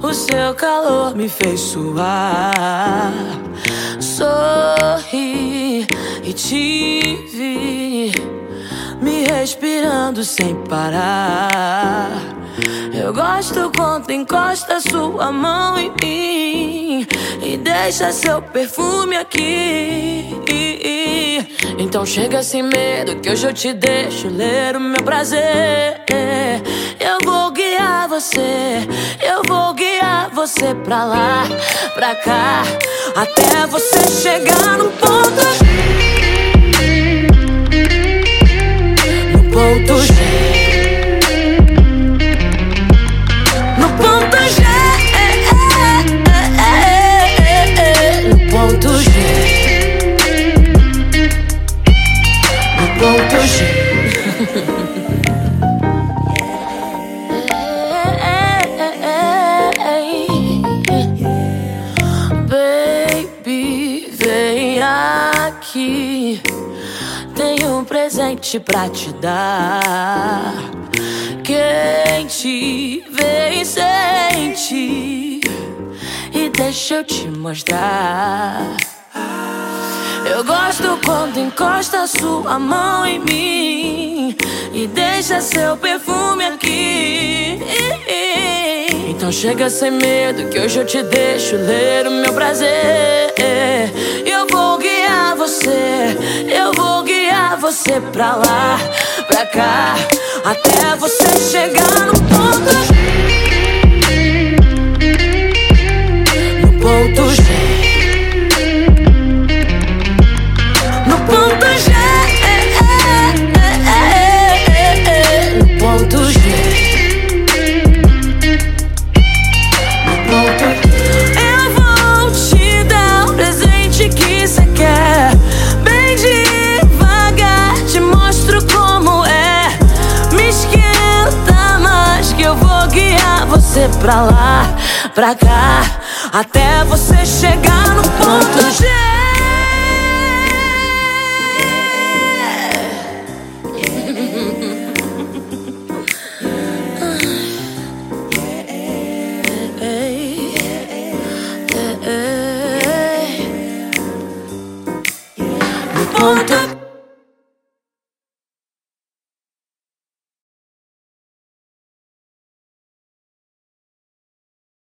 O seu calor me fez suar. Sorri e te vi me respirando sem parar. Eu gosto quando encosta sua mão em mim e deixa seu perfume aqui. Então chega sem medo que hoje eu te deixo ler o meu prazer. Eu vou guiar você, eu vou guiar você pra lá, pra cá, até você chegar no ponto. Tenho um presente pra te dar. Quente, vem sente. E deixa eu te mostrar. Eu gosto quando encosta sua mão em mim e deixa seu perfume aqui. Então chega sem medo que hoje eu te deixo ler o meu prazer. Eu vou guiar você, você pra lá, pra cá, até você chegar no você pra lá, pra cá, até você chegar no ponto G. Ponto